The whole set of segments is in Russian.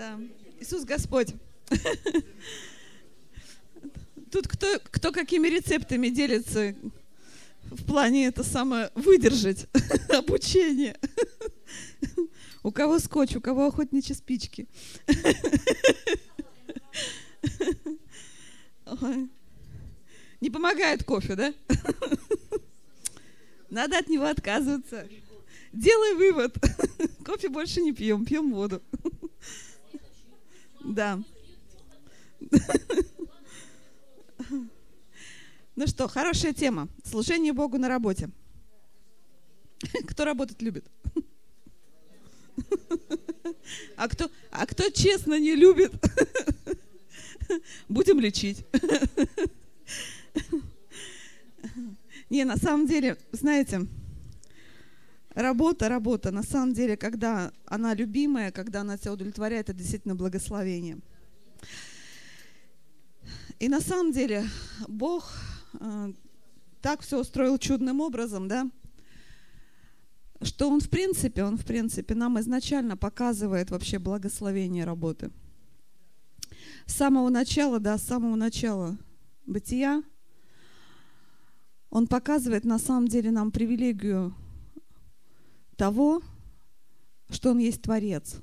Да. Иисус Господь. Тут кто, кто какими рецептами делится в плане это самое выдержать обучение. у кого скотч, у кого охотничьи спички. Не помогает кофе, да? Надо от него отказываться. Делай вывод. Кофе больше не пьем, пьем воду. Да. Ну что, хорошая тема. Служение Богу на работе. Кто работать любит? А кто, а кто честно не любит, будем лечить. Не, на самом деле, знаете, Работа, работа. На самом деле, когда она любимая, когда она тебя удовлетворяет, это действительно благословение. И на самом деле Бог э, так все устроил чудным образом, да, что Он в принципе, Он в принципе нам изначально показывает вообще благословение работы. С самого начала, да, с самого начала бытия Он показывает на самом деле нам привилегию того, что Он есть Творец.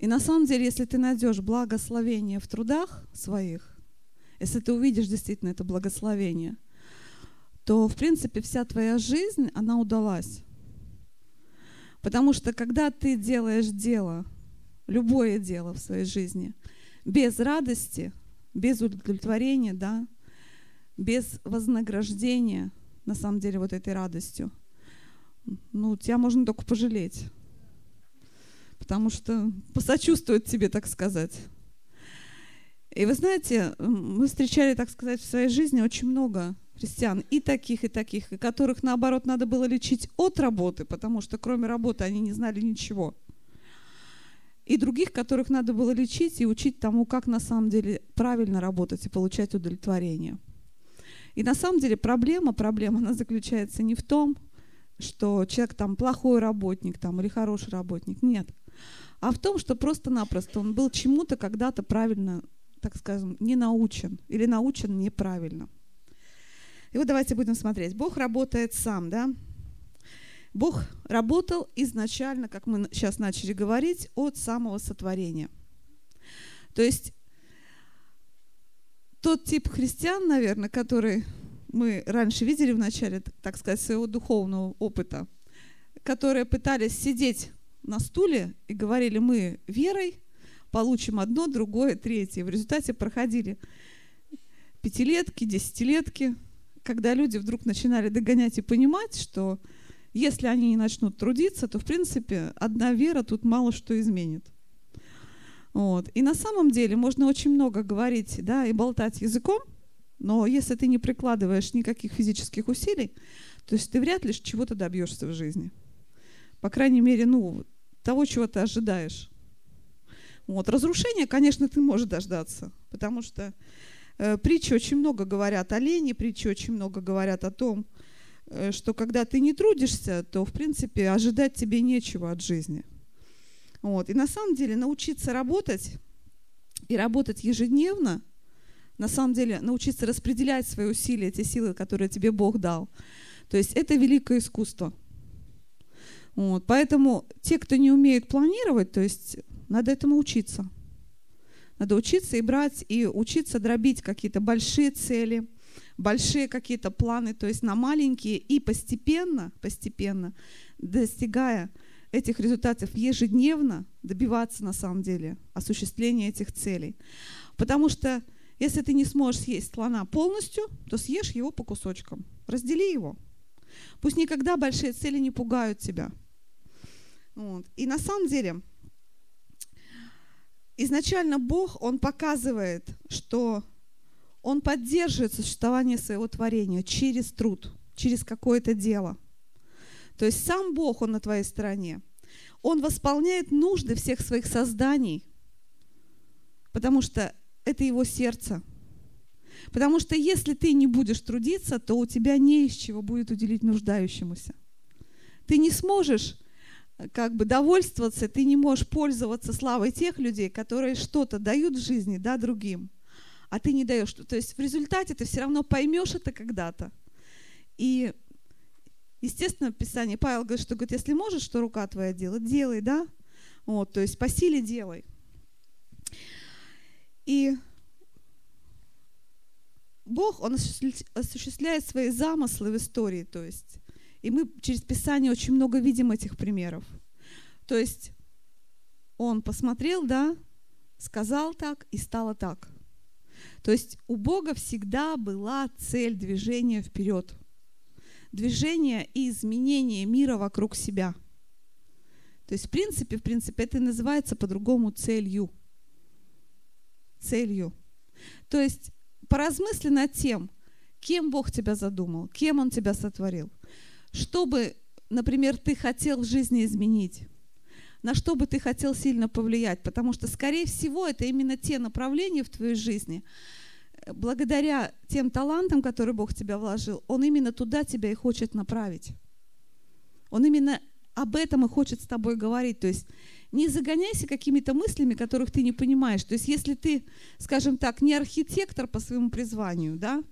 И на самом деле, если ты найдешь благословение в трудах своих, если ты увидишь действительно это благословение, то, в принципе, вся твоя жизнь, она удалась. Потому что когда ты делаешь дело, любое дело в своей жизни, без радости, без удовлетворения, да, без вознаграждения, на самом деле, вот этой радостью – ну, тебя можно только пожалеть, потому что посочувствует тебе, так сказать. И вы знаете, мы встречали, так сказать, в своей жизни очень много христиан, и таких, и таких, и которых, наоборот, надо было лечить от работы, потому что кроме работы они не знали ничего. И других, которых надо было лечить и учить тому, как на самом деле правильно работать и получать удовлетворение. И на самом деле проблема, проблема, она заключается не в том, что человек там плохой работник там, или хороший работник. Нет. А в том, что просто-напросто он был чему-то когда-то правильно, так скажем, не научен или научен неправильно. И вот давайте будем смотреть. Бог работает сам, да? Бог работал изначально, как мы сейчас начали говорить, от самого сотворения. То есть тот тип христиан, наверное, который мы раньше видели в начале, так сказать, своего духовного опыта, которые пытались сидеть на стуле и говорили, мы верой получим одно, другое, третье. В результате проходили пятилетки, десятилетки, когда люди вдруг начинали догонять и понимать, что если они не начнут трудиться, то, в принципе, одна вера тут мало что изменит. Вот. И на самом деле можно очень много говорить да, и болтать языком – но если ты не прикладываешь никаких физических усилий, то есть ты вряд ли чего-то добьешься в жизни. По крайней мере, ну, того, чего ты ожидаешь. Вот. разрушение, конечно, ты можешь дождаться, потому что э, притчи очень много говорят о лени, притчи очень много говорят о том, э, что когда ты не трудишься, то, в принципе, ожидать тебе нечего от жизни. Вот. И на самом деле научиться работать и работать ежедневно – на самом деле научиться распределять свои усилия, те силы, которые тебе Бог дал. То есть это великое искусство. Вот. Поэтому те, кто не умеет планировать, то есть надо этому учиться. Надо учиться и брать, и учиться дробить какие-то большие цели, большие какие-то планы, то есть на маленькие, и постепенно, постепенно, достигая этих результатов ежедневно, добиваться на самом деле осуществления этих целей. Потому что если ты не сможешь съесть слона полностью, то съешь его по кусочкам. Раздели его. Пусть никогда большие цели не пугают тебя. Вот. И на самом деле, изначально Бог, Он показывает, что Он поддерживает существование своего творения через труд, через какое-то дело. То есть сам Бог, Он на твоей стороне. Он восполняет нужды всех своих созданий, потому что это его сердце. Потому что если ты не будешь трудиться, то у тебя не из чего будет уделить нуждающемуся. Ты не сможешь э, как бы довольствоваться, ты не можешь пользоваться славой тех людей, которые что-то дают в жизни да, другим, а ты не даешь. То есть в результате ты все равно поймешь это когда-то. И, естественно, в Писании Павел говорит, что говорит, если можешь, что рука твоя делает, делай, да? Вот, то есть по силе делай. И Бог, Он осуществляет свои замыслы в истории, то есть. И мы через Писание очень много видим этих примеров. То есть Он посмотрел, да, сказал так и стало так. То есть у Бога всегда была цель движения вперед. Движение и изменение мира вокруг себя. То есть, в принципе, в принципе, это и называется по-другому целью – целью. То есть поразмысли над тем, кем Бог тебя задумал, кем Он тебя сотворил, что бы, например, ты хотел в жизни изменить, на что бы ты хотел сильно повлиять, потому что, скорее всего, это именно те направления в твоей жизни, э, благодаря тем талантам, которые Бог в тебя вложил, Он именно туда тебя и хочет направить. Он именно об этом и хочет с тобой говорить. То есть не загоняйся какими-то мыслями, которых ты не понимаешь. То есть если ты, скажем так, не архитектор по своему призванию, да,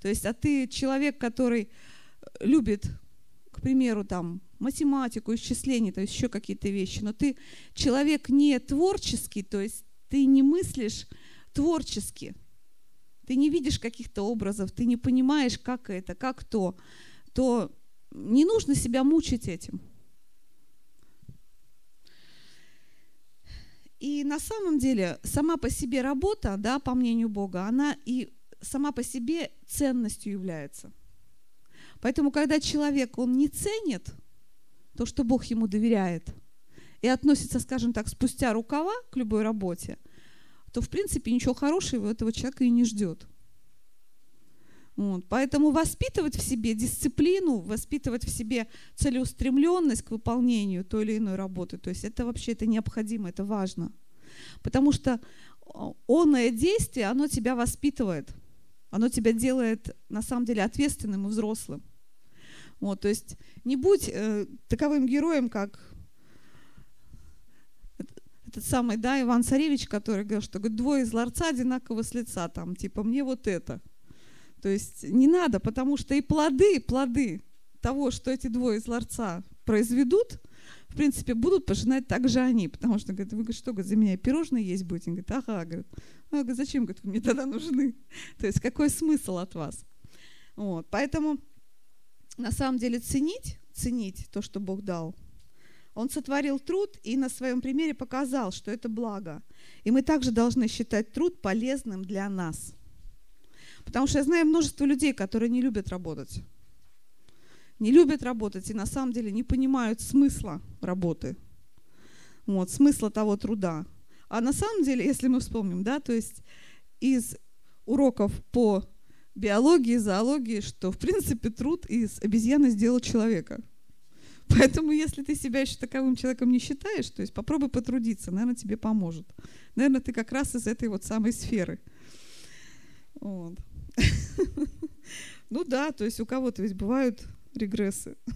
то есть, а ты человек, который э, любит, к примеру, там, математику, исчисление, то есть еще какие-то вещи, но ты человек не творческий, то есть ты не мыслишь творчески, ты не видишь каких-то образов, ты не понимаешь, как это, как то, то не нужно себя мучить этим. И на самом деле сама по себе работа, да, по мнению Бога, она и сама по себе ценностью является. Поэтому, когда человек, он не ценит то, что Бог ему доверяет, и относится, скажем так, спустя рукава к любой работе, то, в принципе, ничего хорошего этого человека и не ждет – вот, Поэтому воспитывать в себе дисциплину, воспитывать в себе целеустремленность к выполнению той или иной работы, то есть это вообще это необходимо, это важно. Потому что а, онное действие, оно тебя воспитывает, оно тебя делает на самом деле ответственным и взрослым. Вот, то есть не будь э, таковым героем, как этот самый, да, Иван Царевич, который говорил, что говорит, двое из ларца одинаково с лица, там, типа, мне вот это – то есть не надо, потому что и плоды, плоды того, что эти двое из ларца произведут, в принципе, будут пожинать же они, потому что, говорит, вы говорит, что, говорит, за меня пирожные есть будете? Он говорит, ага, говорит, а, ну, говорит, зачем, говорит, вы мне тогда нужны? То есть какой смысл от вас? Вот, поэтому на самом деле ценить, ценить то, что Бог дал, он сотворил труд и на своем примере показал, что это благо. И мы также должны считать труд полезным для нас – Потому что я знаю множество людей, которые не любят работать. Не любят работать и на самом деле не понимают смысла работы. Вот, смысла того труда. А на самом деле, если мы вспомним, да, то есть из уроков по биологии, зоологии, что, в принципе, труд из обезьяны сделал человека. Поэтому, если ты себя еще таковым человеком не считаешь, то есть попробуй потрудиться, наверное, тебе поможет. Наверное, ты как раз из этой вот самой сферы. Вот. Ну да, то есть у кого-то ведь бывают регрессы.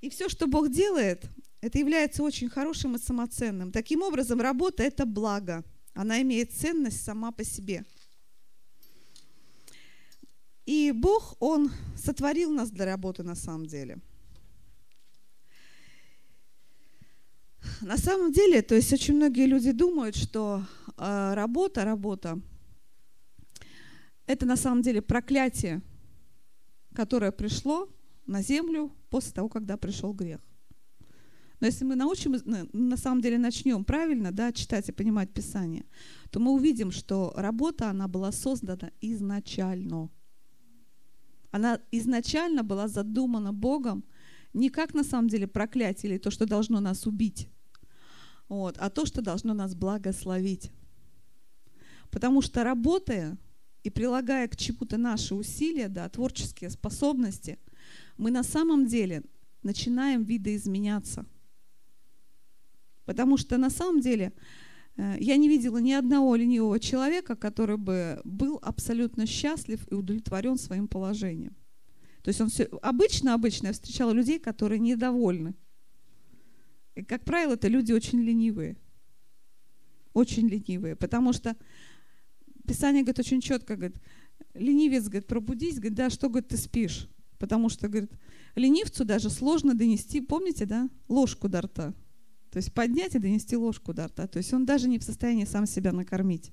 И все, что Бог делает, это является очень хорошим и самоценным. Таким образом, работа – это благо. Она имеет ценность сама по себе. И Бог, Он сотворил нас для работы на самом деле. На самом деле, то есть очень многие люди думают, что работа, э, работа – это на самом деле проклятие, которое пришло на землю после того, когда пришел грех. Но если мы научим, э, на самом деле начнем правильно да, читать и понимать Писание, то мы увидим, что работа, она была создана изначально. Она изначально была задумана Богом не как на самом деле проклятие или то, что должно нас убить, вот, а то, что должно нас благословить. Потому что работая, и прилагая к чему-то наши усилия, да, творческие способности, мы на самом деле начинаем видоизменяться. Потому что на самом деле э, я не видела ни одного ленивого человека, который бы был абсолютно счастлив и удовлетворен своим положением. То есть он все обычно, обычно я встречала людей, которые недовольны. И, как правило, это люди очень ленивые. Очень ленивые, потому что Писание говорит очень четко, говорит, ленивец, говорит, пробудись, говорит, да, что, говорит, ты спишь? Потому что, говорит, ленивцу даже сложно донести, помните, да, ложку до рта. То есть поднять и донести ложку до рта. То есть он даже не в состоянии сам себя накормить.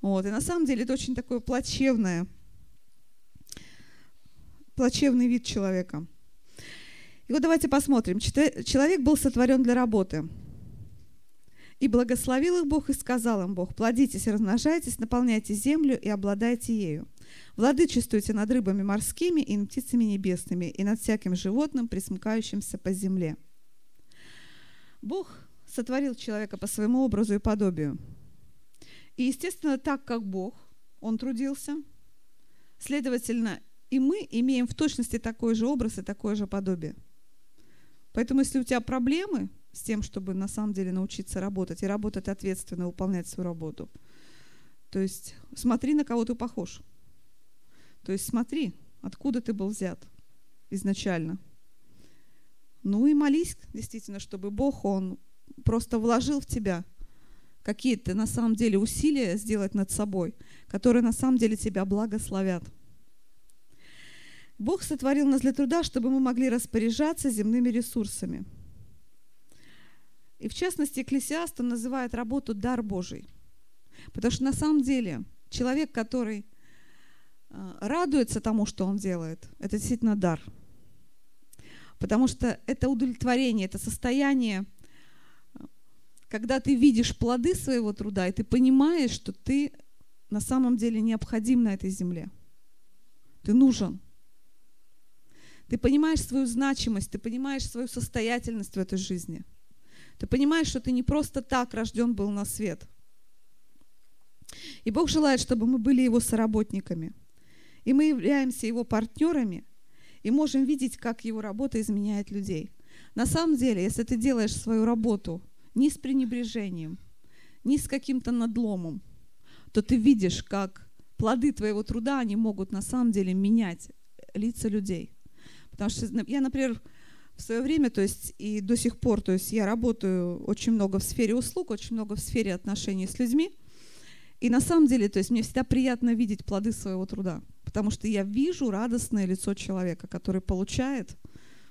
Вот. И на самом деле это очень такое плачевное, плачевный вид человека. И вот давайте посмотрим. Человек был сотворен для работы. И благословил их Бог и сказал им Бог, плодитесь и размножайтесь, наполняйте землю и обладайте ею. Владычествуйте над рыбами морскими и над птицами небесными, и над всяким животным, присмыкающимся по земле. Бог сотворил человека по своему образу и подобию. И, естественно, так как Бог, Он трудился, следовательно, и мы имеем в точности такой же образ и такое же подобие. Поэтому, если у тебя проблемы с с тем, чтобы на самом деле научиться работать и работать ответственно, выполнять свою работу. То есть смотри, на кого ты похож. То есть смотри, откуда ты был взят изначально. Ну и молись, действительно, чтобы Бог, Он просто вложил в тебя какие-то на самом деле усилия сделать над собой, которые на самом деле тебя благословят. Бог сотворил нас для труда, чтобы мы могли распоряжаться земными ресурсами – и в частности, Экклесиаста называет работу дар Божий. Потому что на самом деле человек, который э, радуется тому, что он делает, это действительно дар. Потому что это удовлетворение, это состояние, когда ты видишь плоды своего труда, и ты понимаешь, что ты на самом деле необходим на этой земле. Ты нужен. Ты понимаешь свою значимость, ты понимаешь свою состоятельность в этой жизни – ты понимаешь, что ты не просто так рожден был на свет. И Бог желает, чтобы мы были Его соработниками. И мы являемся Его партнерами и можем видеть, как Его работа изменяет людей. На самом деле, если ты делаешь свою работу не с пренебрежением, не с каким-то надломом, то ты видишь, как плоды твоего труда, они могут на самом деле менять лица людей. Потому что я, например, свое время, то есть и до сих пор, то есть я работаю очень много в сфере услуг, очень много в сфере отношений с людьми. И на самом деле, то есть мне всегда приятно видеть плоды своего труда, потому что я вижу радостное лицо человека, который получает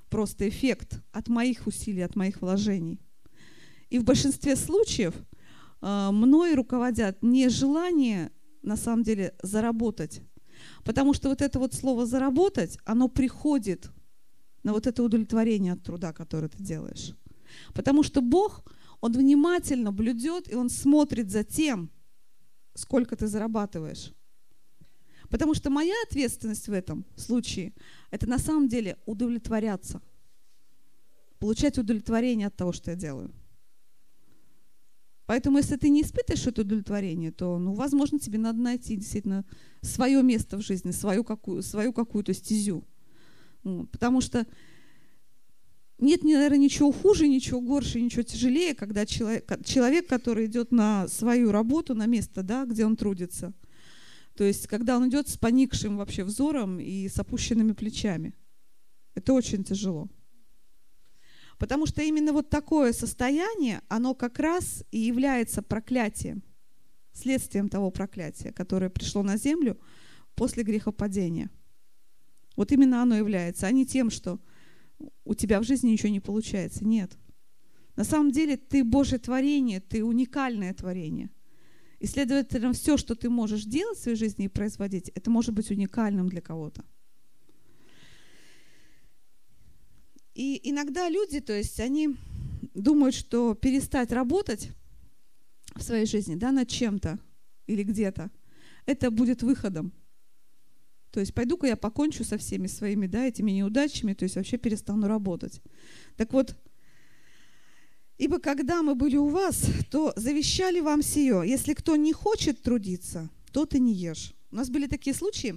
просто эффект от моих усилий, от моих вложений. И в большинстве случаев э, мной руководят не желание, на самом деле, заработать, потому что вот это вот слово «заработать», оно приходит – на вот это удовлетворение от труда, который ты делаешь. Потому что Бог, Он внимательно блюдет, и Он смотрит за тем, сколько ты зарабатываешь. Потому что моя ответственность в этом случае – это на самом деле удовлетворяться, получать удовлетворение от того, что я делаю. Поэтому, если ты не испытываешь это удовлетворение, то, ну, возможно, тебе надо найти действительно свое место в жизни, свою, какую, свою какую-то стезю. Ну, потому что нет, наверное, ничего хуже, ничего горше, ничего тяжелее, когда человек, человек, который идет на свою работу, на место, да, где он трудится. То есть, когда он идет с поникшим вообще взором и с опущенными плечами. Это очень тяжело. Потому что именно вот такое состояние, оно как раз и является проклятием, следствием того проклятия, которое пришло на землю после грехопадения – вот именно оно является, а не тем, что у тебя в жизни ничего не получается. Нет. На самом деле ты Божье творение, ты уникальное творение. И, следовательно, все, что ты можешь делать в своей жизни и производить, это может быть уникальным для кого-то. И иногда люди, то есть они думают, что перестать работать в своей жизни да, над чем-то или где-то, это будет выходом. То есть пойду-ка я покончу со всеми своими да, этими неудачами, то есть вообще перестану работать. Так вот, Ибо когда мы были у вас, то завещали вам сие. Если кто не хочет трудиться, то ты не ешь. У нас были такие случаи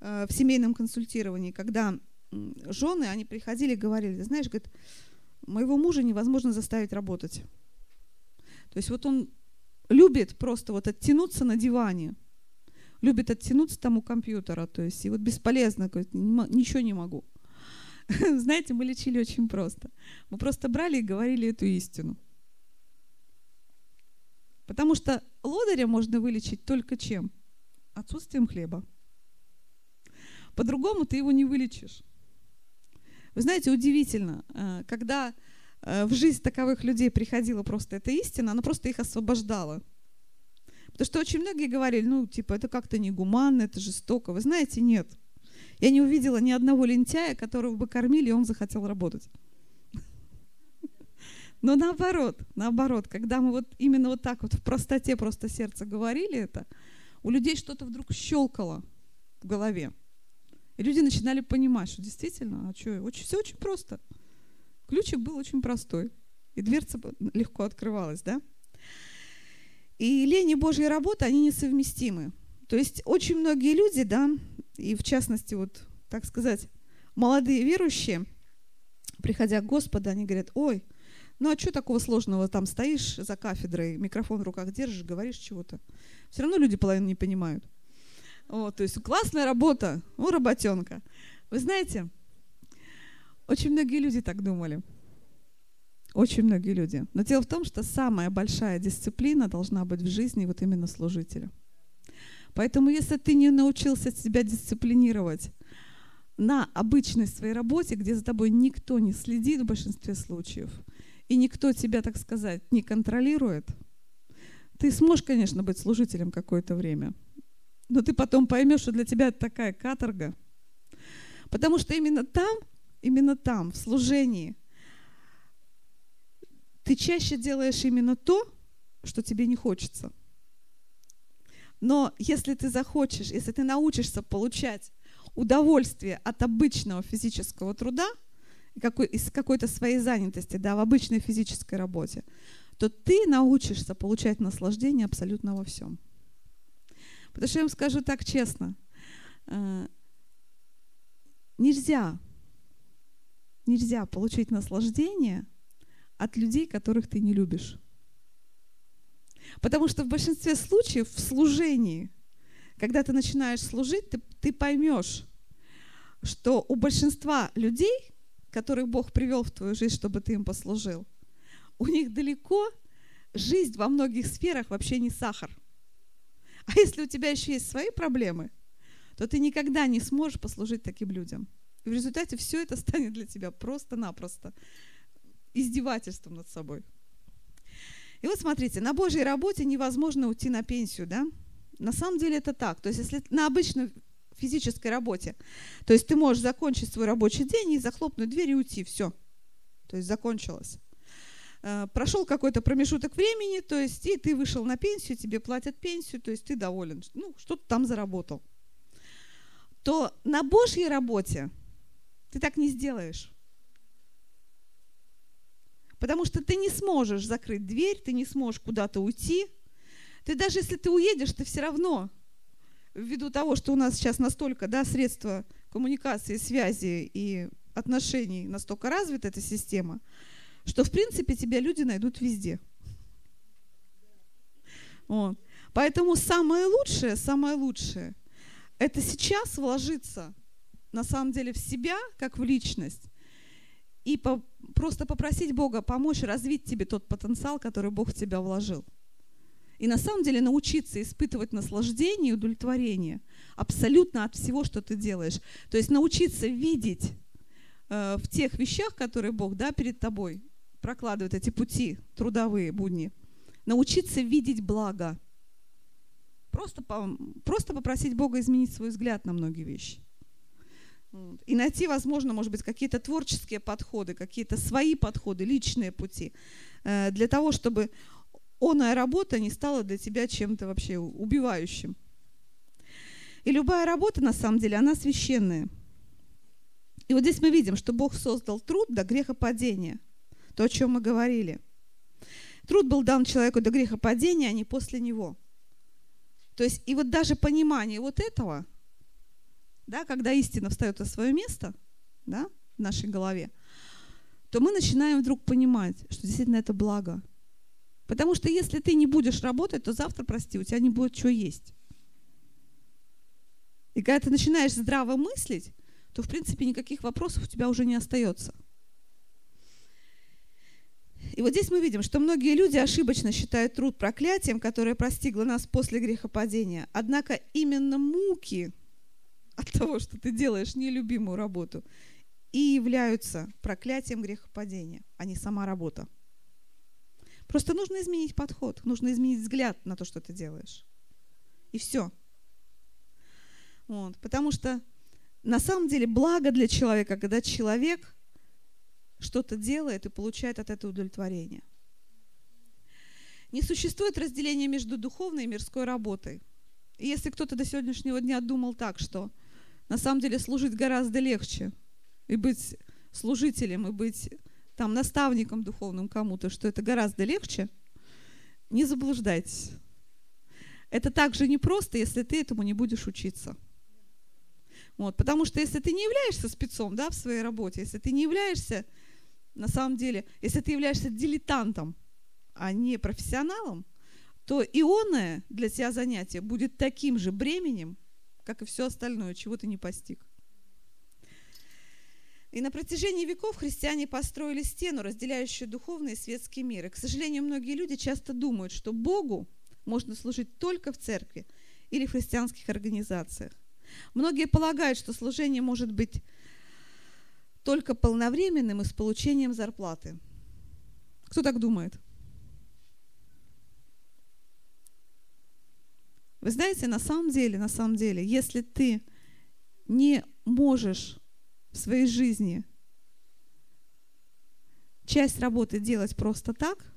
э, в семейном консультировании, когда жены, они приходили и говорили, знаешь, говорит, моего мужа невозможно заставить работать. То есть вот он любит просто вот оттянуться на диване, любит оттянуться там у компьютера, то есть, и вот бесполезно, ничего не могу. Знаете, мы лечили очень просто. Мы просто брали и говорили эту истину. Потому что лодыря можно вылечить только чем? Отсутствием хлеба. По-другому ты его не вылечишь. Вы знаете, удивительно, э, когда э, в жизнь таковых людей приходила просто эта истина, она просто их освобождала – то, что очень многие говорили, ну, типа, это как-то негуманно, это жестоко. Вы знаете, нет. Я не увидела ни одного лентяя, которого бы кормили, и он захотел работать. Но наоборот, наоборот, когда мы вот именно вот так вот в простоте просто сердца говорили это, у людей что-то вдруг щелкало в голове. И люди начинали понимать, что действительно, а что, очень, все очень просто. Ключик был очень простой, и дверца легко открывалась, да? И лень и Божья работа, они несовместимы. То есть очень многие люди, да, и в частности, вот, так сказать, молодые верующие, приходя к Господу, они говорят, ой, ну а что такого сложного, там стоишь за кафедрой, микрофон в руках держишь, говоришь чего-то. Все равно люди половину не понимают. Вот, то есть классная работа, ну, работенка. Вы знаете, очень многие люди так думали – очень многие люди. Но дело в том, что самая большая дисциплина должна быть в жизни вот именно служителя. Поэтому если ты не научился себя дисциплинировать на обычной своей работе, где за тобой никто не следит в большинстве случаев, и никто тебя, так сказать, не контролирует, ты сможешь, конечно, быть служителем какое-то время, но ты потом поймешь, что для тебя это такая каторга. Потому что именно там, именно там, в служении – ты чаще делаешь именно то, что тебе не хочется. Но если ты захочешь, если ты научишься получать удовольствие от обычного физического труда, из какой-то своей занятости, да, в обычной физической работе, то ты научишься получать наслаждение абсолютно во всем. Потому что я вам скажу так честно, э, нельзя, нельзя получить наслаждение – от людей, которых ты не любишь. Потому что в большинстве случаев в служении, когда ты начинаешь служить, ты, ты поймешь, что у большинства людей, которых Бог привел в твою жизнь, чтобы ты им послужил, у них далеко жизнь во многих сферах вообще не сахар. А если у тебя еще есть свои проблемы, то ты никогда не сможешь послужить таким людям. И в результате все это станет для тебя просто-напросто издевательством над собой. И вот смотрите, на Божьей работе невозможно уйти на пенсию, да? На самом деле это так. То есть если на обычной физической работе, то есть ты можешь закончить свой рабочий день и захлопнуть дверь и уйти, все. То есть закончилось. Э, Прошел какой-то промежуток времени, то есть и ты вышел на пенсию, тебе платят пенсию, то есть ты доволен, ну, что-то там заработал. То на Божьей работе ты так не сделаешь. Потому что ты не сможешь закрыть дверь, ты не сможешь куда-то уйти. Ты даже если ты уедешь, ты все равно, ввиду того, что у нас сейчас настолько да, средства коммуникации, связи и отношений, настолько развита эта система, что в принципе тебя люди найдут везде. Вот. Поэтому самое лучшее, самое лучшее – это сейчас вложиться на самом деле в себя, как в личность, и по, просто попросить Бога помочь развить тебе тот потенциал, который Бог в тебя вложил. И на самом деле научиться испытывать наслаждение и удовлетворение абсолютно от всего, что ты делаешь. То есть научиться видеть э, в тех вещах, которые Бог да, перед тобой прокладывает, эти пути трудовые, будни. Научиться видеть благо. Просто, по, просто попросить Бога изменить свой взгляд на многие вещи и найти, возможно, может быть, какие-то творческие подходы, какие-то свои подходы, личные пути, э, для того, чтобы оная работа не стала для тебя чем-то вообще убивающим. И любая работа, на самом деле, она священная. И вот здесь мы видим, что Бог создал труд до грехопадения, то, о чем мы говорили. Труд был дан человеку до грехопадения, а не после него. То есть, и вот даже понимание вот этого – да, когда истина встает на свое место да, в нашей голове, то мы начинаем вдруг понимать, что действительно это благо. Потому что если ты не будешь работать, то завтра, прости, у тебя не будет чего есть. И когда ты начинаешь здраво мыслить, то, в принципе, никаких вопросов у тебя уже не остается. И вот здесь мы видим, что многие люди ошибочно считают труд проклятием, которое простигло нас после грехопадения. Однако именно муки от того, что ты делаешь нелюбимую работу, и являются проклятием грехопадения, а не сама работа. Просто нужно изменить подход, нужно изменить взгляд на то, что ты делаешь. И все. Вот, потому что на самом деле благо для человека, когда человек что-то делает и получает от этого удовлетворение. Не существует разделения между духовной и мирской работой. И если кто-то до сегодняшнего дня думал так, что – на самом деле служить гораздо легче, и быть служителем, и быть там наставником духовным кому-то, что это гораздо легче, не заблуждайтесь. Это также непросто, если ты этому не будешь учиться. Вот, потому что если ты не являешься спецом да, в своей работе, если ты не являешься, на самом деле, если ты являешься дилетантом, а не профессионалом, то ионное как и все остальное, чего ты не постиг. И на протяжении веков христиане построили стену, разделяющую духовный и светский мир. И, к сожалению, многие люди часто думают, что Богу можно служить только в церкви или в христианских организациях. Многие полагают, что служение может быть только полновременным и с получением зарплаты. Кто так думает? Вы знаете, на самом деле, на самом деле, если ты не можешь в своей жизни часть работы делать просто так,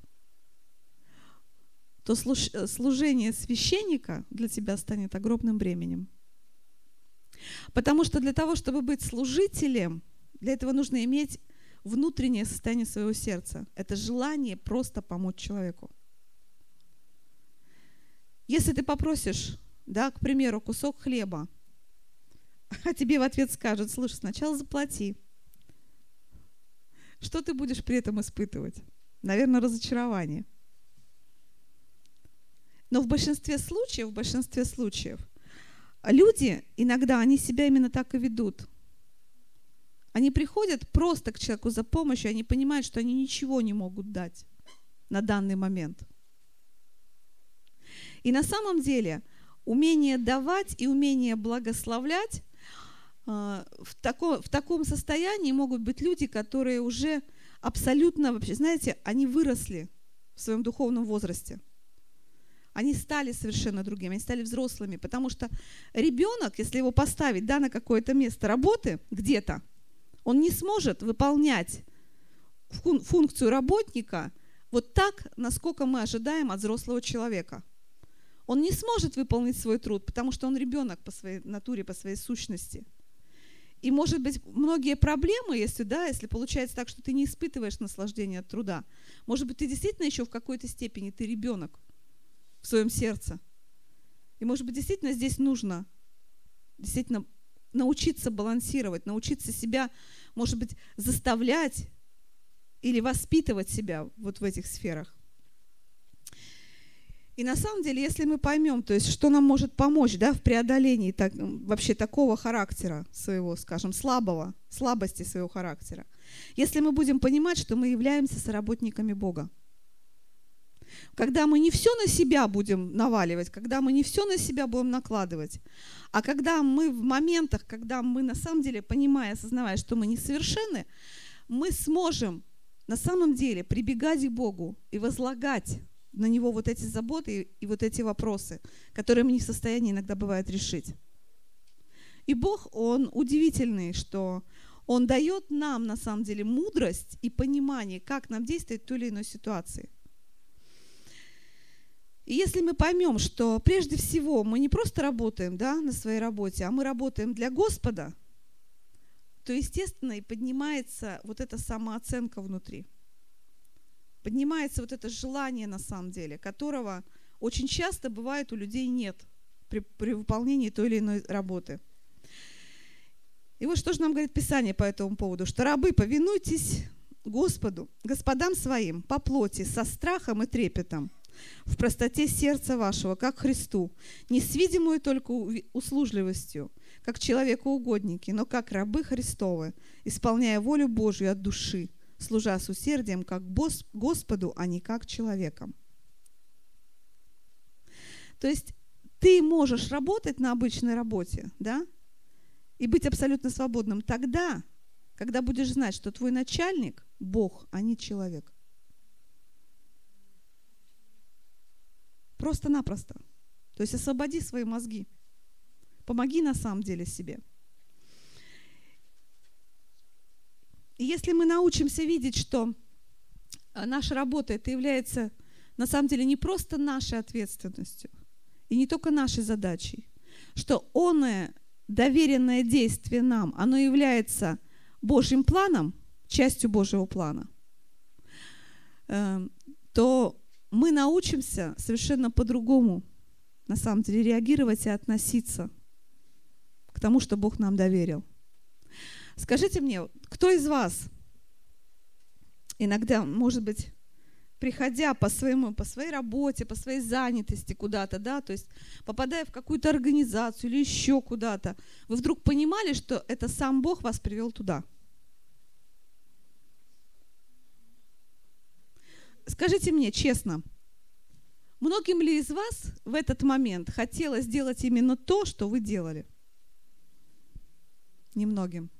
то служение священника для тебя станет огромным бременем. Потому что для того, чтобы быть служителем, для этого нужно иметь внутреннее состояние своего сердца. Это желание просто помочь человеку. Если ты попросишь, да, к примеру, кусок хлеба, а тебе в ответ скажут, слушай, сначала заплати. Что ты будешь при этом испытывать? Наверное, разочарование. Но в большинстве случаев, в большинстве случаев, люди иногда, они себя именно так и ведут. Они приходят просто к человеку за помощью, они понимают, что они ничего не могут дать на данный момент – и на самом деле умение давать и умение благословлять а, в, тако, в таком состоянии могут быть люди, которые уже абсолютно вообще, знаете, они выросли в своем духовном возрасте. Они стали совершенно другими, они стали взрослыми, потому что ребенок, если его поставить да, на какое-то место работы где-то, он не сможет выполнять функцию работника вот так, насколько мы ожидаем от взрослого человека – он не сможет выполнить свой труд, потому что он ребенок по своей натуре, по своей сущности. И, может быть, многие проблемы, если, да, если получается так, что ты не испытываешь наслаждения от труда, может быть, ты действительно еще в какой-то степени, ты ребенок в своем сердце. И, может быть, действительно здесь нужно действительно научиться балансировать, научиться себя, может быть, заставлять или воспитывать себя вот в этих сферах. И на самом деле, если мы поймем, то есть, что нам может помочь да, в преодолении так, вообще такого характера своего, скажем, слабого, слабости своего характера, если мы будем понимать, что мы являемся соработниками Бога. Когда мы не все на себя будем наваливать, когда мы не все на себя будем накладывать, а когда мы в моментах, когда мы на самом деле, понимая, осознавая, что мы несовершенны, мы сможем на самом деле прибегать к Богу и возлагать на него вот эти заботы и вот эти вопросы, которые мы не в состоянии иногда бывает решить. И Бог, Он удивительный, что Он дает нам на самом деле мудрость и понимание, как нам действовать в той или иной ситуации. И если мы поймем, что прежде всего мы не просто работаем да, на своей работе, а мы работаем для Господа, то, естественно, и поднимается вот эта самооценка внутри – поднимается вот это желание на самом деле, которого очень часто бывает у людей нет при, при выполнении той или иной работы. И вот что же нам говорит Писание по этому поводу, что рабы, повинуйтесь Господу, господам своим, по плоти, со страхом и трепетом, в простоте сердца вашего, как Христу, не с видимую только услужливостью, как человеку угодники, но как рабы Христовы, исполняя волю Божью от души – служа с усердием как Господу, а не как человеком. То есть ты можешь работать на обычной работе, да, и быть абсолютно свободным тогда, когда будешь знать, что твой начальник – Бог, а не человек. Просто-напросто. То есть освободи свои мозги. Помоги на самом деле себе – если мы научимся видеть, что а, наша работа это является на самом деле не просто нашей ответственностью и не только нашей задачей, что оное доверенное действие нам, оно является Божьим планом, частью Божьего плана, э, то мы научимся совершенно по-другому на самом деле реагировать и относиться к тому, что Бог нам доверил. Скажите мне, кто из вас иногда, может быть, приходя по своему, по своей работе, по своей занятости куда-то, да, то есть попадая в какую-то организацию или еще куда-то, вы вдруг понимали, что это сам Бог вас привел туда? Скажите мне честно, многим ли из вас в этот момент хотелось сделать именно то, что вы делали? Немногим.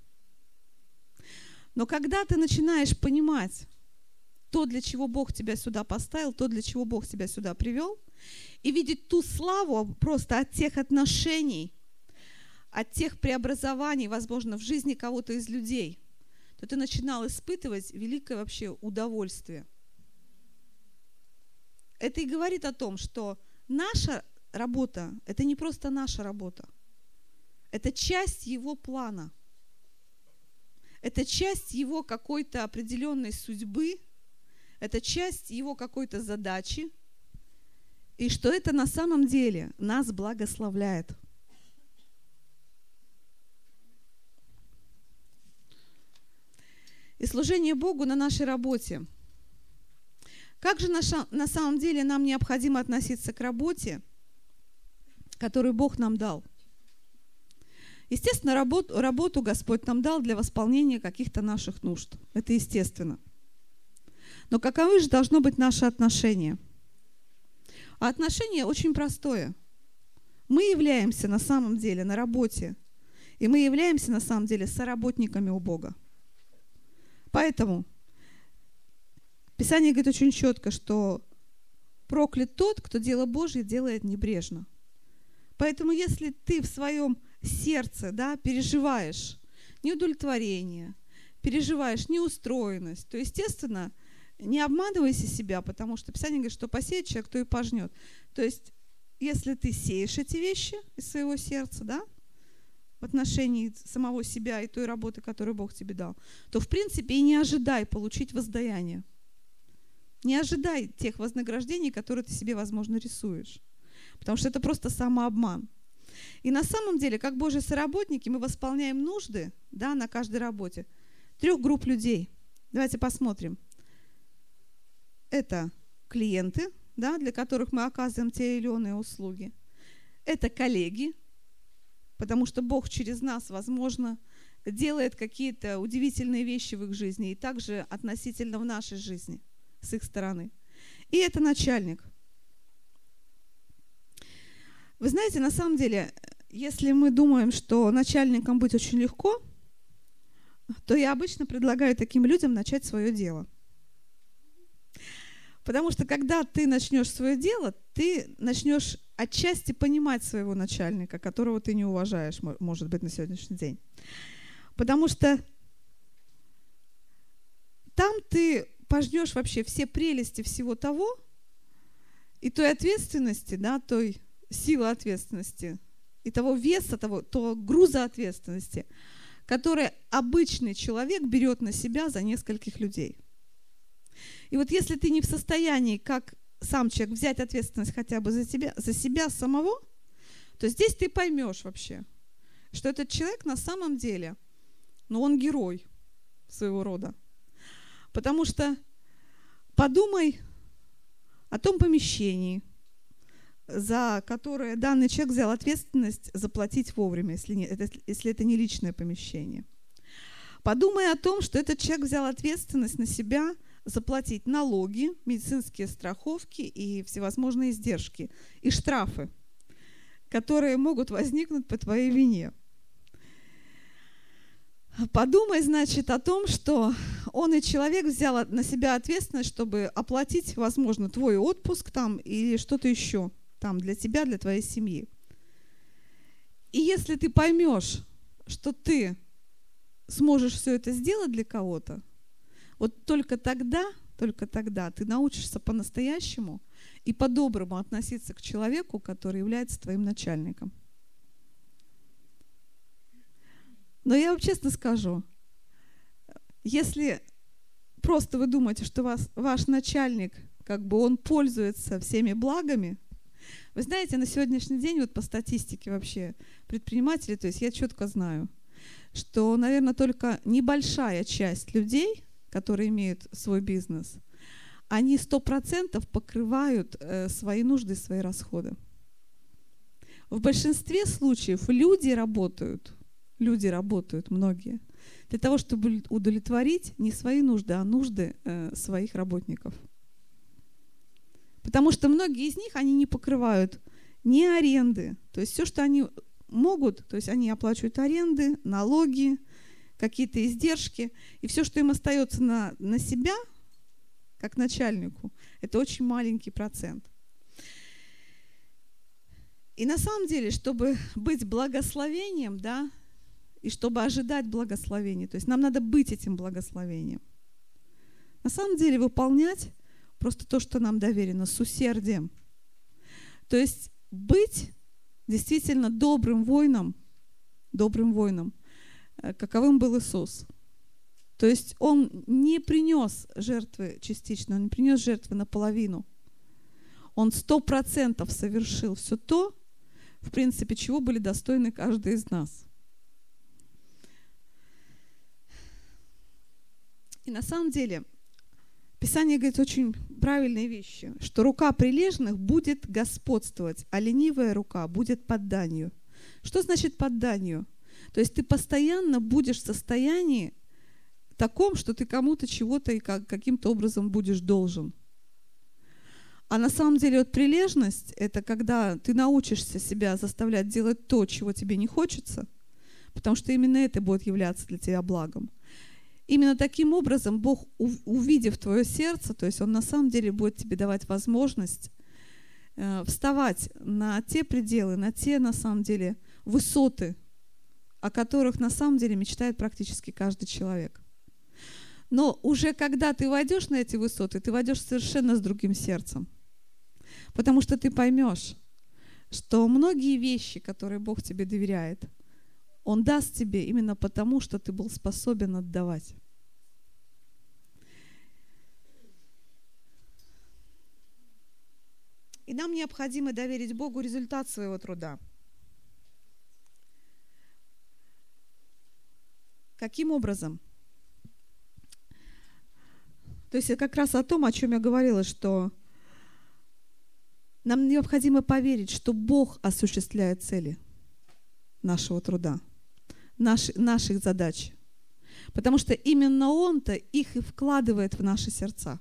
Но когда ты начинаешь понимать то, для чего Бог тебя сюда поставил, то, для чего Бог тебя сюда привел, и видеть ту славу просто от тех отношений, от тех преобразований, возможно, в жизни кого-то из людей, то ты начинал испытывать великое вообще удовольствие. Это и говорит о том, что наша работа – это не просто наша работа, это часть его плана – это часть его какой-то определенной судьбы, это часть его какой-то задачи, и что это на самом деле нас благословляет. И служение Богу на нашей работе. Как же на самом деле нам необходимо относиться к работе, которую Бог нам дал – Естественно, работу, работу Господь нам дал для восполнения каких-то наших нужд. Это естественно. Но каковы же должно быть наши отношения? А отношение очень простое. Мы являемся на самом деле на работе, и мы являемся на самом деле соработниками у Бога. Поэтому Писание говорит очень четко, что проклят тот, кто дело Божье делает небрежно. Поэтому если ты в своем сердце, да, переживаешь неудовлетворение, переживаешь неустроенность, то, естественно, не обманывайся себя, потому что Писание говорит, что посеет человек, то и пожнет. То есть, если ты сеешь эти вещи из своего сердца, да, в отношении самого себя и той работы, которую Бог тебе дал, то, в принципе, и не ожидай получить воздаяние. Не ожидай тех вознаграждений, которые ты себе, возможно, рисуешь. Потому что это просто самообман – и на самом деле, как Божьи соработники, мы восполняем нужды да, на каждой работе трех групп людей. Давайте посмотрим. Это клиенты, да, для которых мы оказываем те или иные услуги. Это коллеги, потому что Бог через нас, возможно, делает какие-то удивительные вещи в их жизни и также относительно в нашей жизни с их стороны. И это начальник. Вы знаете, на самом деле, если мы думаем, что начальником быть очень легко, то я обычно предлагаю таким людям начать свое дело. Потому что когда ты начнешь свое дело, ты начнешь отчасти понимать своего начальника, которого ты не уважаешь, может быть, на сегодняшний день. Потому что там ты пожнешь вообще все прелести всего того, и той ответственности, да, той силы ответственности и того веса, того, того груза ответственности, который обычный человек берет на себя за нескольких людей. И вот если ты не в состоянии, как сам человек, взять ответственность хотя бы за, тебя, за себя самого, то здесь ты поймешь вообще, что этот человек на самом деле, ну он герой своего рода. Потому что подумай о том помещении – за которые данный человек взял ответственность заплатить вовремя, если, не, это, если это не личное помещение. Подумай о том, что этот человек взял ответственность на себя заплатить налоги, медицинские страховки и всевозможные издержки, и штрафы, которые могут возникнуть по твоей вине. Подумай, значит, о том, что он и человек взял на себя ответственность, чтобы оплатить, возможно, твой отпуск там или что-то еще – там для тебя, для твоей семьи. И если ты поймешь, что ты сможешь все это сделать для кого-то, вот только тогда, только тогда ты научишься по-настоящему и по-доброму относиться к человеку, который является твоим начальником. Но я вам честно скажу, если просто вы думаете, что вас, ваш начальник, как бы он пользуется всеми благами – вы знаете, на сегодняшний день, вот по статистике вообще предпринимателей, то есть я четко знаю, что, наверное, только небольшая часть людей, которые имеют свой бизнес, они 100% покрывают э, свои нужды, свои расходы. В большинстве случаев люди работают, люди работают, многие, для того, чтобы удовлетворить не свои нужды, а нужды э, своих работников – Потому что многие из них, они не покрывают ни аренды, то есть все, что они могут, то есть они оплачивают аренды, налоги, какие-то издержки, и все, что им остается на, на себя, как начальнику, это очень маленький процент. И на самом деле, чтобы быть благословением, да, и чтобы ожидать благословения, то есть нам надо быть этим благословением. На самом деле выполнять просто то, что нам доверено, с усердием. То есть быть действительно добрым воином, добрым воином, э, каковым был Иисус. То есть он не принес жертвы частично, он не принес жертвы наполовину. Он сто процентов совершил все то, в принципе, чего были достойны каждый из нас. И на самом деле – Писание говорит очень правильные вещи, что рука прилежных будет господствовать, а ленивая рука будет подданию. Что значит подданию? То есть ты постоянно будешь в состоянии таком, что ты кому-то чего-то и как, каким-то образом будешь должен. А на самом деле вот прилежность – это когда ты научишься себя заставлять делать то, чего тебе не хочется, потому что именно это будет являться для тебя благом – Именно таким образом Бог, увидев твое сердце, то есть Он на самом деле будет тебе давать возможность э, вставать на те пределы, на те, на самом деле, высоты, о которых на самом деле мечтает практически каждый человек. Но уже когда ты войдешь на эти высоты, ты войдешь совершенно с другим сердцем. Потому что ты поймешь, что многие вещи, которые Бог тебе доверяет, он даст тебе именно потому, что ты был способен отдавать. И нам необходимо доверить Богу результат своего труда. Каким образом? То есть как раз о том, о чем я говорила, что нам необходимо поверить, что Бог осуществляет цели нашего труда – наши, наших задач. Потому что именно Он-то их и вкладывает в наши сердца.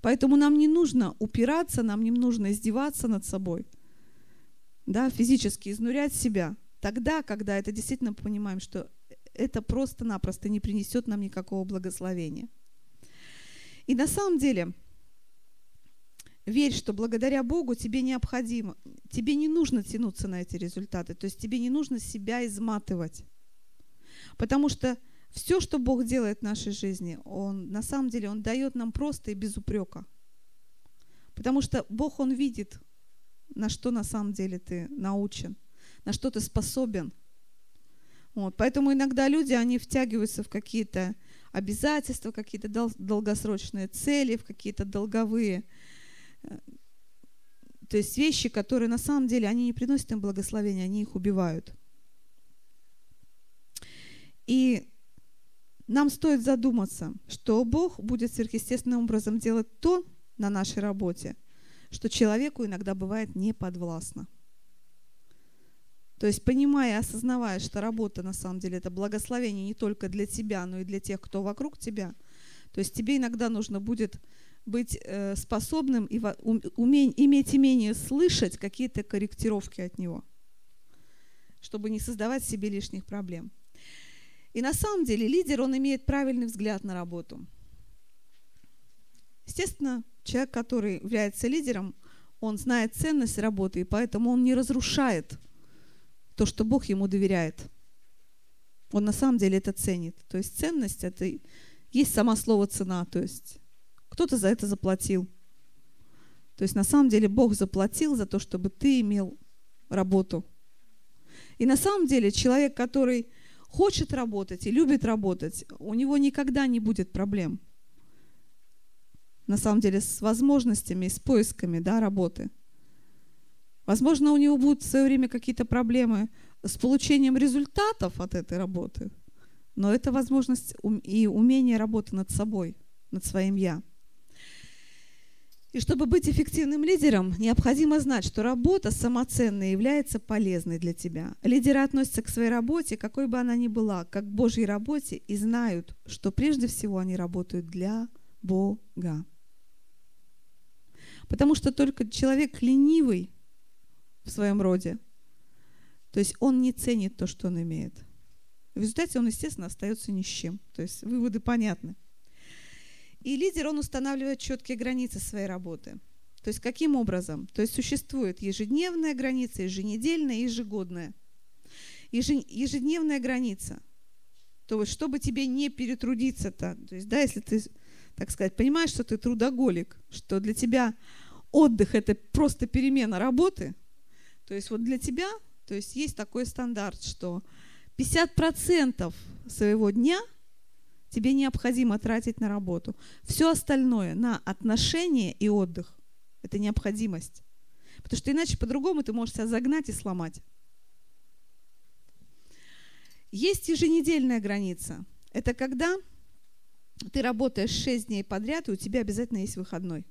Поэтому нам не нужно упираться, нам не нужно издеваться над собой, да, физически изнурять себя. Тогда, когда это действительно понимаем, что это просто-напросто не принесет нам никакого благословения. И на самом деле – верь, что благодаря Богу тебе необходимо, тебе не нужно тянуться на эти результаты, то есть тебе не нужно себя изматывать. Потому что все, что Бог делает в нашей жизни, Он на самом деле Он дает нам просто и без упрека. Потому что Бог, Он видит, на что на самом деле ты научен, на что ты способен. Вот. Э, то есть вещи, которые на самом деле, они не приносят им благословения, они их убивают. И нам стоит задуматься, что Бог будет сверхъестественным образом делать то на нашей работе, что человеку иногда бывает не подвластно. То есть понимая и осознавая, что работа на самом деле это благословение не только для тебя, но и для тех, кто вокруг тебя, то есть тебе иногда нужно будет быть э, способным и во, умень, иметь умение слышать какие-то корректировки от него, чтобы не создавать себе лишних проблем. И на самом деле лидер, он имеет правильный взгляд на работу. Естественно, человек, который является лидером, он знает ценность работы, и поэтому он не разрушает то, что Бог ему доверяет. Он на самом деле это ценит. То есть ценность – это есть само слово «цена», то есть кто-то за это заплатил. То есть на самом деле Бог заплатил за то, чтобы ты имел работу. И на самом деле человек, который хочет работать и любит работать, у него никогда не будет проблем. На самом деле с возможностями с поисками да, работы. Возможно, у него будут в свое время какие-то проблемы с получением результатов от этой работы, но это возможность и умение работы над собой, над своим «я». И чтобы быть эффективным лидером, необходимо знать, что работа самоценная является полезной для тебя. Лидеры относятся к своей работе, какой бы она ни была, как к Божьей работе, и знают, что прежде всего они работают для Бога. Потому что только человек ленивый в своем роде, то есть он не ценит то, что И лидер, он устанавливает четкие границы своей работы. То есть каким образом? То есть существует ежедневная граница, еженедельная, ежегодная. Ежедневная граница. То есть чтобы тебе не перетрудиться-то, то есть да, если ты, так сказать, понимаешь, что ты трудоголик, что для тебя отдых – это просто перемена работы, то есть вот для тебя, то есть есть такой стандарт, что 50% своего дня – тебе необходимо тратить на работу. Все остальное на отношения и отдых – это необходимость. Потому что иначе по-другому ты можешь себя загнать и сломать. Есть еженедельная граница. Это когда ты работаешь 6 дней подряд, и у тебя обязательно есть выходной.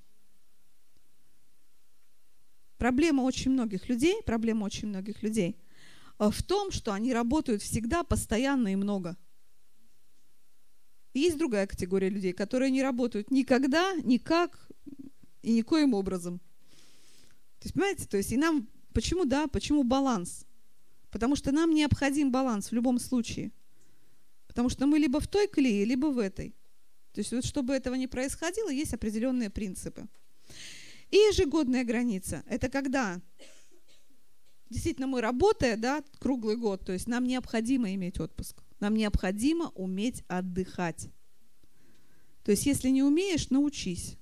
Проблема очень многих людей, проблема очень многих людей э, в том, что они работают всегда, постоянно и много – есть другая категория людей, которые не работают никогда, никак и никоим образом. То есть, понимаете, то есть и нам, почему, да, почему баланс? Потому что нам необходим баланс в любом случае. Потому что мы либо в той колее, либо в этой. То есть, вот, чтобы этого не происходило, есть определенные принципы. И ежегодная граница – это когда действительно мы работая, да, круглый год, то есть нам необходимо иметь отпуск. Нам необходимо уметь отдыхать. То есть, если не умеешь, научись.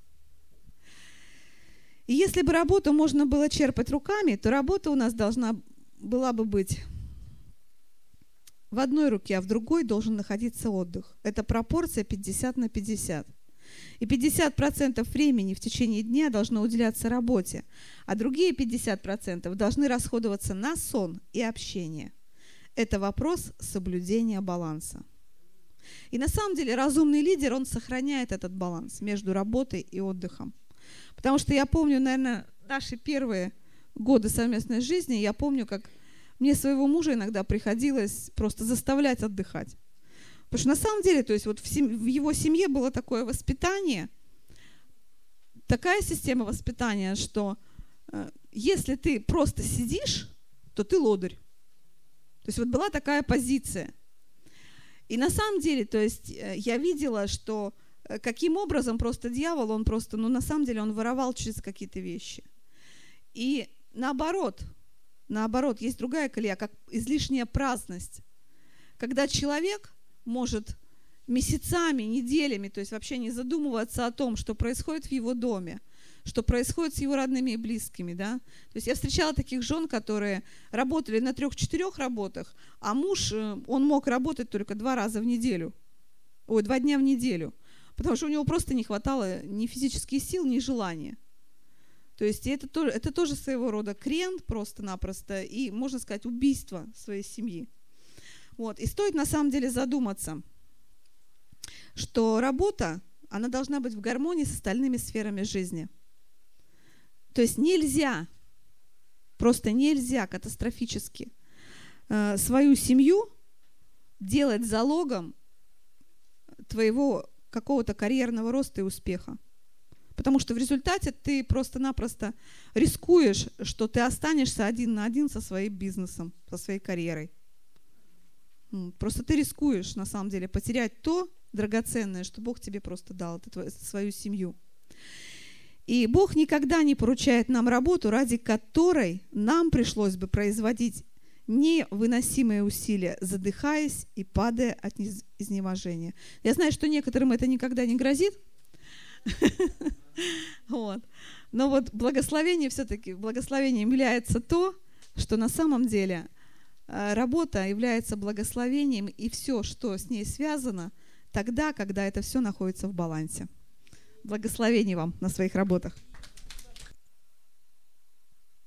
И если бы работу можно было черпать руками, то работа у нас должна была бы быть в одной руке, а в другой должен находиться отдых. Это пропорция 50 на 50. И 50% времени в течение дня должно уделяться работе, а другие 50% должны расходоваться на сон и общение – это вопрос соблюдения баланса. И на самом деле разумный лидер, он сохраняет этот баланс между работой и отдыхом. Потому что я помню, наверное, наши первые годы совместной жизни, я помню, как мне своего мужа иногда приходилось просто заставлять отдыхать. Потому что на самом деле, то есть вот в, сем- в его семье было такое воспитание, такая система воспитания, что э, если ты просто сидишь, то ты лодырь. То есть вот была такая позиция. И на самом деле, то есть э, я видела, что э, каким образом просто дьявол, он просто, ну на самом деле он воровал через какие-то вещи. И наоборот, наоборот, есть другая колея, как излишняя праздность. Когда человек может месяцами, неделями, то есть вообще не задумываться о том, что происходит в его доме – что происходит с его родными и близкими. Да? То есть я встречала таких жен, которые работали на трех-четырех работах, а муж, э, он мог работать только два раза в неделю, ой, два дня в неделю, потому что у него просто не хватало ни физических сил, ни желания. То есть это, тоже, это тоже своего рода крен просто-напросто и, можно сказать, убийство своей семьи. Вот. И стоит на самом деле задуматься, что работа, она должна быть в гармонии с остальными сферами жизни – то есть нельзя, просто нельзя катастрофически э, свою семью делать залогом твоего какого-то карьерного роста и успеха. Потому что в результате ты просто-напросто рискуешь, что ты останешься один на один со своим бизнесом, со своей карьерой. Просто ты рискуешь, на самом деле, потерять то драгоценное, что Бог тебе просто дал, это твою, свою семью. И Бог никогда не поручает нам работу, ради которой нам пришлось бы производить невыносимые усилия, задыхаясь и падая от изнеможения. Я знаю, что некоторым это никогда не грозит. Но вот благословение все-таки, благословением является то, что на самом деле э, работа является благословением и все, что с ней связано, тогда, когда это все находится в балансе. Благословений вам на своих работах.